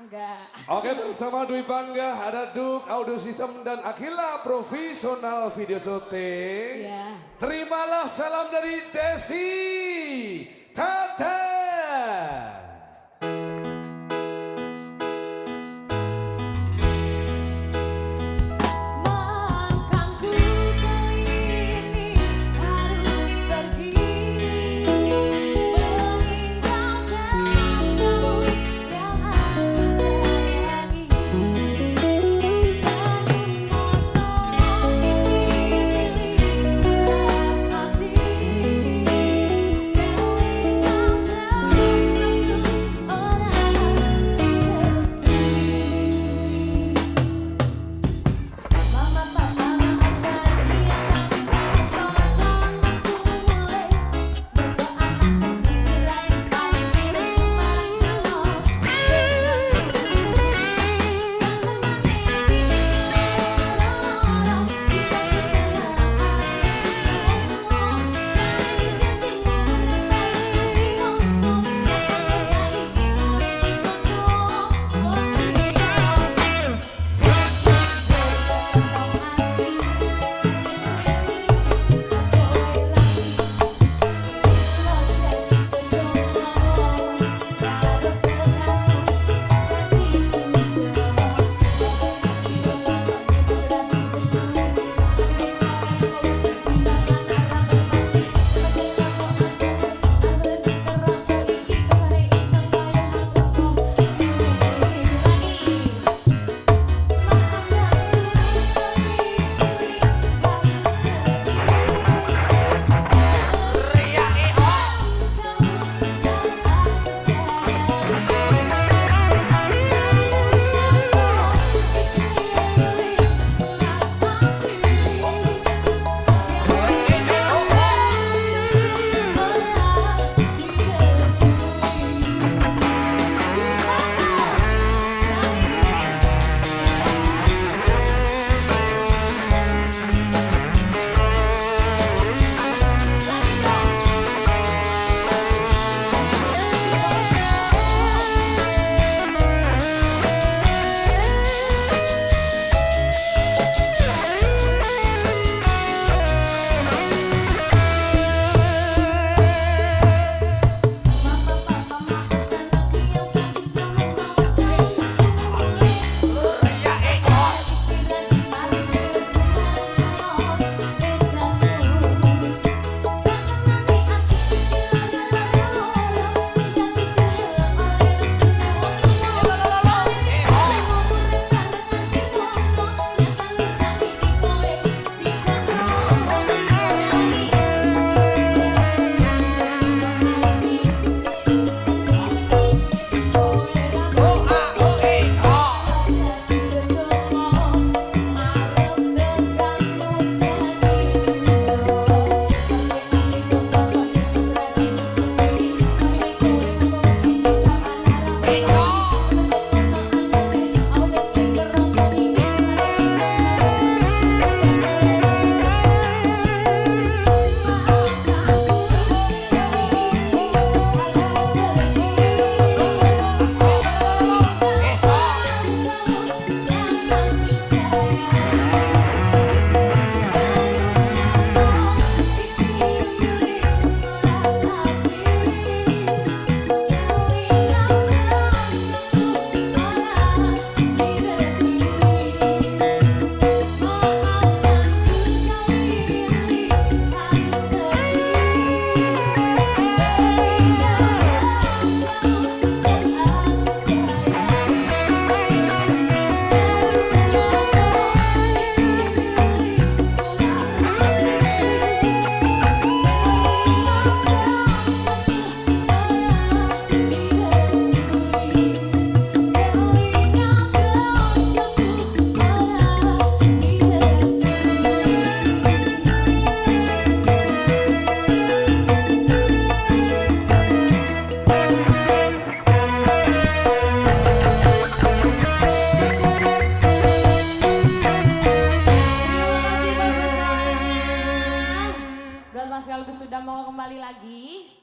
Enggak. Oke bersama Dwi Bangga ada Duk Audio System dan Akila Profesional Video Shooting. Iya. Terimalah salam dari Desi Tata.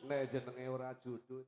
Nek jenenge ora judul.